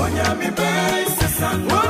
Onyami Bay, Sisangwa.